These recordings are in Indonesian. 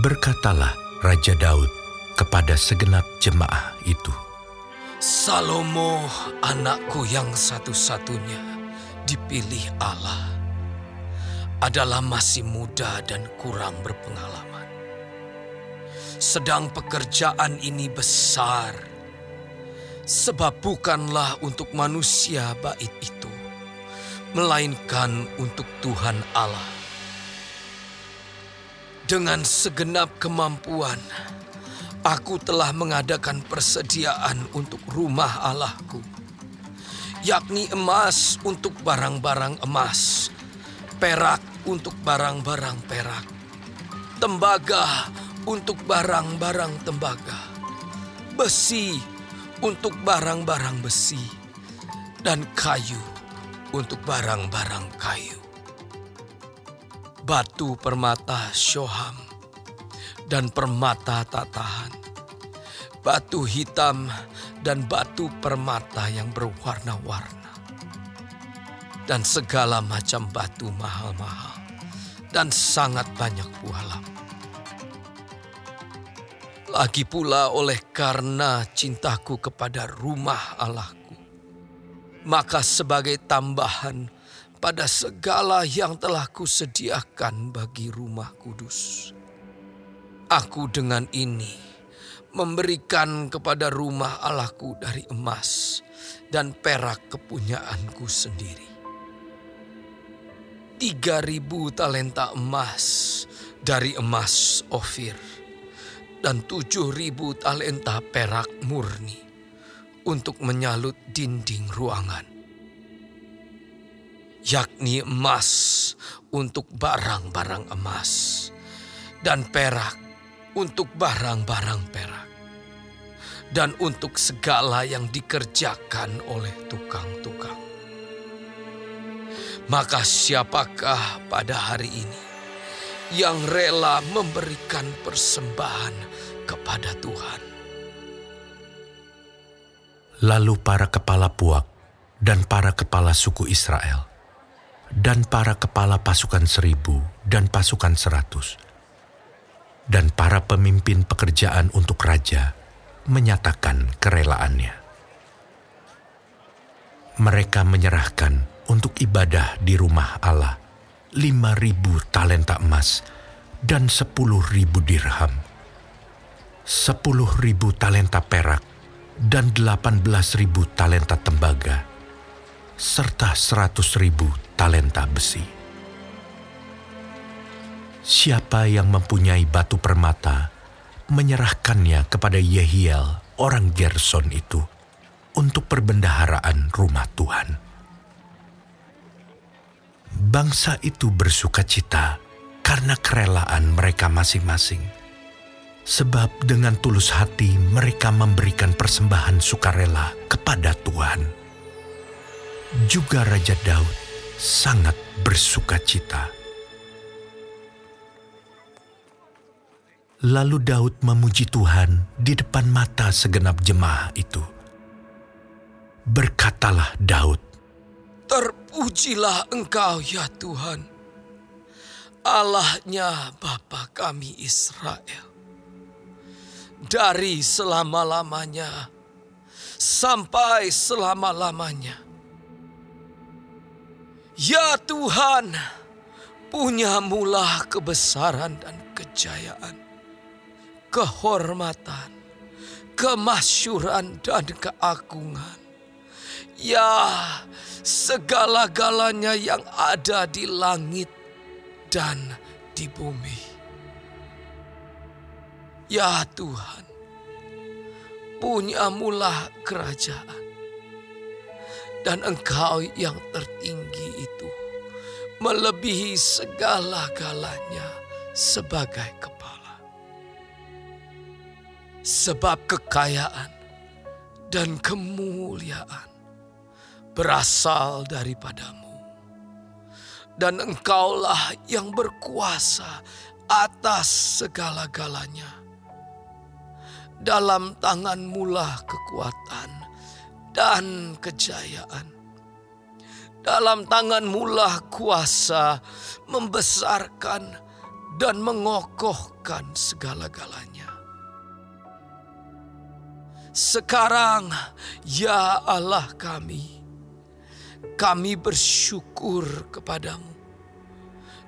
Berkatalah Raja Daud kepada segenap jemaah itu. Salomo anakku yang satu-satunya dipilih Allah adalah masih muda dan kurang berpengalaman. Sedang pekerjaan ini besar, sebab bukanlah untuk manusia bait itu, melainkan untuk Tuhan Allah. Dengan segenap kemampuan, aku telah mengadakan persediaan untuk rumah Allahku, yakni emas untuk barang-barang emas, perak untuk barang-barang perak, tembaga untuk barang-barang tembaga, besi untuk barang-barang besi, dan kayu untuk barang-barang kayu. Batu permata syoham dan permata tak tahan. Batu hitam dan batu permata yang berwarna-warna. Dan segala macam batu mahal-mahal. Dan sangat banyak pula. Lagi pula oleh karena cintaku kepada rumah Allahku. Maka sebagai tambahan pada segala yang telah kusediakan bagi rumah kudus Aku dengan ini memberikan kepada rumah Allahku dari emas dan perak kepunyaanku sendiri. Tiga ribu talenta emas dari emas Ofir dan tujuh ribu talenta perak murni untuk menyalut dinding ruangan. Yakni emas untuk barang-barang emas dan perak untuk barang-barang perak, dan untuk segala yang dikerjakan oleh tukang-tukang. Maka, siapakah pada hari ini yang rela memberikan persembahan kepada Tuhan? Lalu, para kepala puak dan para kepala suku Israel, dan para kepala pasukan seribu dan pasukan seratus dan para pemimpin pekerjaan untuk raja menyatakan kerelaannya. Mereka menyerahkan untuk ibadah di rumah Allah lima ribu talenta emas dan sepuluh ribu dirham, sepuluh ribu talenta perak dan delapan belas ribu talenta tembaga, serta seratus ribu talenta besi. Siapa yang mempunyai batu permata, menyerahkannya kepada Yehiel, orang Gerson itu, untuk perbendaharaan rumah Tuhan. Bangsa itu bersuka cita karena kerelaan mereka masing-masing. Sebab dengan tulus hati mereka memberikan persembahan sukarela kepada Tuhan. Juga Raja Daud sangat bersuka cita Lalu Daud memuji Tuhan di depan mata segenap jemaah itu. Berkatalah Daud, Terpujilah engkau ya Tuhan, Allahnya Bapa kami Israel. Dari selama-lamanya sampai selama-lamanya. Ya Tuhan, punya mula kebesaran dan kejayaan kehormatan, kemasyuran, dan keagungan. Ya, segala-galanya yang ada di langit dan di bumi. Ya Tuhan, punyamulah kerajaan. Dan engkau yang tertinggi melebihi segala-galanya sebagai kepala. Sebab kekayaan dan kemuliaan berasal daripadamu. Dan engkaulah yang berkuasa atas segala-galanya. Dalam tanganmu lah kekuatan dan kejayaan. Dalam tanganmu lah kuasa membesarkan dan mengokohkan segala-galanya. Sekarang, ya Allah kami, kami bersyukur kepadamu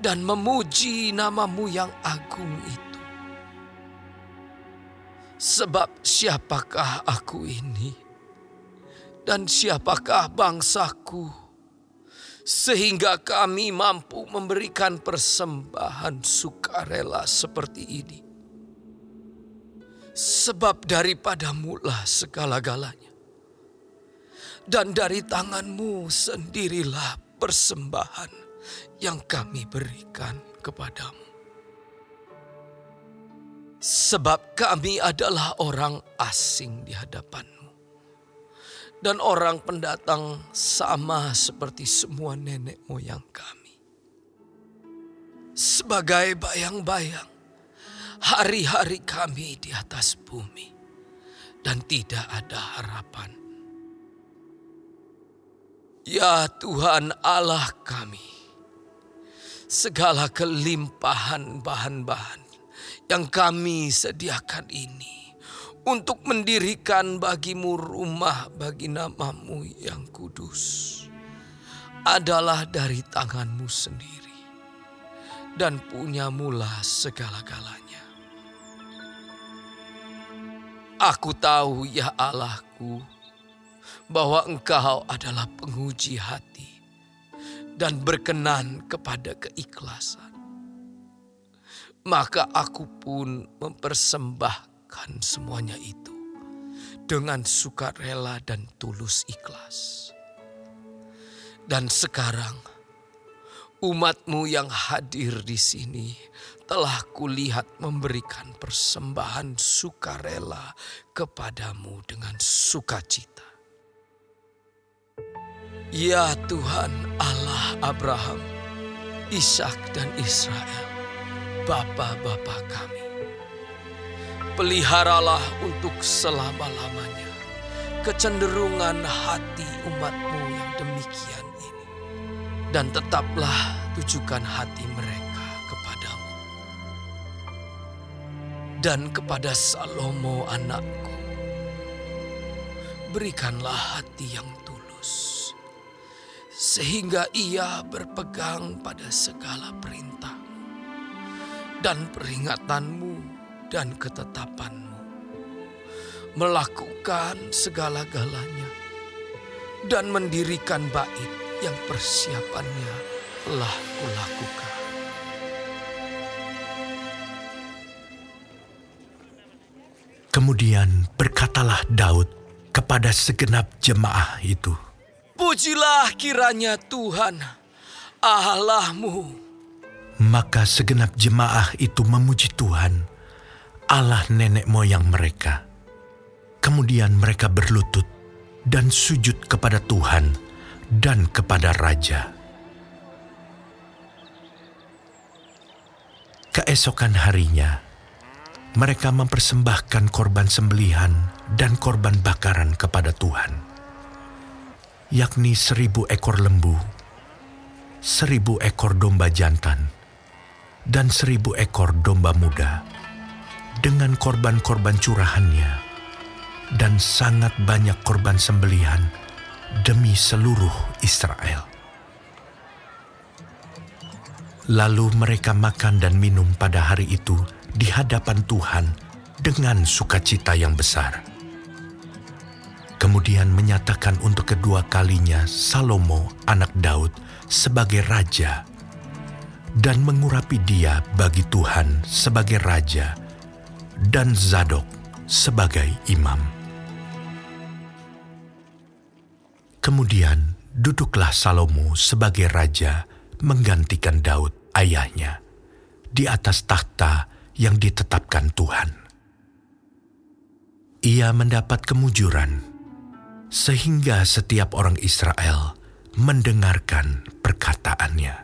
dan memuji namamu yang agung itu. Sebab siapakah aku ini? Dan siapakah bangsaku? Sehingga kami mampu memberikan persembahan sukarela seperti ini Sebab daripadamulah segala-galanya. Dan dari tanganmu sendirilah persembahan yang kami berikan kepadamu. Sebab kami adalah orang asing di hadapanmu. Dan orang pendatang sama seperti semua nenek moyang kami. Sebagai bayang-bayang hari-hari kami di atas bumi dan tidak ada harapan. Ya Tuhan Allah kami, segala kelimpahan bahan-bahan yang kami sediakan ini untuk mendirikan bagimu rumah bagi namamu yang kudus adalah dari tanganmu sendiri dan punyamulah segala-galanya. Aku tahu ya Allahku bahwa engkau adalah penguji hati dan berkenan kepada keikhlasan. Maka aku pun mempersembahkan semuanya itu dengan sukarela dan tulus ikhlas. Dan sekarang umatmu yang hadir di sini telah kulihat memberikan persembahan sukarela kepadamu dengan sukacita. Ya Tuhan Allah Abraham, Ishak dan Israel, Bapa-Bapa kami. Peliharalah untuk selama-lamanya kecenderungan hati umatmu yang demikian ini. Dan tetaplah tujukan hati mereka dan kepada Salomo anakku. Berikanlah hati yang tulus, sehingga ia berpegang pada segala perintah dan peringatanmu dan ketetapanmu, melakukan segala-galanya, dan mendirikan bait yang persiapannya telah kulakukan. Kemudian berkatalah Daud kepada segenap jemaah itu. Pujilah kiranya Tuhan Allahmu. Maka segenap jemaah itu memuji Tuhan, Allah nenek moyang mereka. Kemudian mereka berlutut dan sujud kepada Tuhan dan kepada Raja. Keesokan harinya, mereka mempersembahkan korban sembelihan dan korban bakaran kepada Tuhan, yakni seribu ekor lembu, seribu ekor domba jantan, dan seribu ekor domba muda, dengan korban-korban curahannya, dan sangat banyak korban sembelihan demi seluruh Israel. Lalu mereka makan dan minum pada hari itu di hadapan Tuhan dengan sukacita yang besar. Kemudian menyatakan untuk kedua kalinya Salomo anak Daud sebagai raja dan mengurapi dia bagi Tuhan sebagai raja dan Zadok sebagai imam. Kemudian duduklah Salomo sebagai raja menggantikan Daud ayahnya di atas tahta yang ditetapkan Tuhan. Ia mendapat kemujuran sehingga setiap orang Israel mendengarkan perkataannya.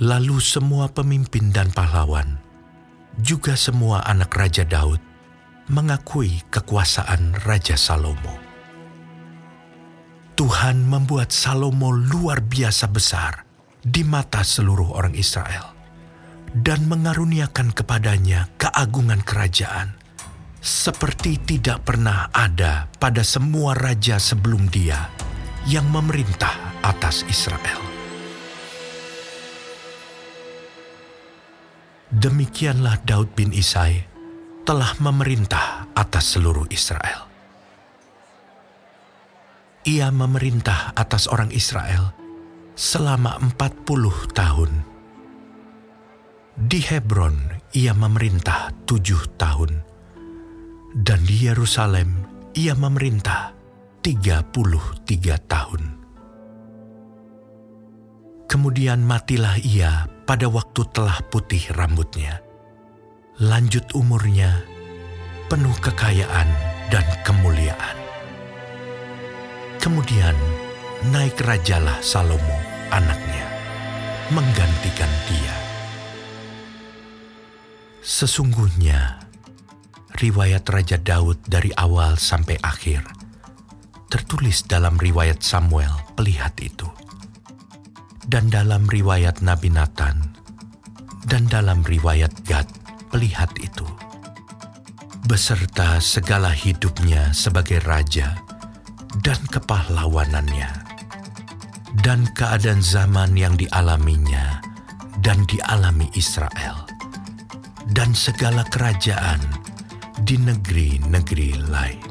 Lalu semua pemimpin dan pahlawan, juga semua anak Raja Daud, mengakui kekuasaan Raja Salomo. Tuhan membuat Salomo luar biasa besar di mata seluruh orang Israel dan mengaruniakan kepadanya keagungan kerajaan seperti tidak pernah ada pada semua raja sebelum dia yang memerintah atas Israel. Demikianlah Daud bin Isai telah memerintah atas seluruh Israel. Ia memerintah atas orang Israel selama empat puluh tahun. Di Hebron ia memerintah tujuh tahun dan di Yerusalem ia memerintah 33 tahun. Kemudian matilah ia pada waktu telah putih rambutnya. Lanjut umurnya, penuh kekayaan dan kemuliaan. Kemudian naik rajalah Salomo, anaknya, menggantikan dia. Sesungguhnya, riwayat Raja Daud dari awal sampai akhir tertulis dalam riwayat Samuel pelihat itu, dan dalam riwayat Nabi Nathan, dan dalam riwayat Gad pelihat itu, beserta segala hidupnya sebagai raja dan kepahlawanannya, dan keadaan zaman yang dialaminya dan dialami Israel, dan segala kerajaan di negeri-negeri lain.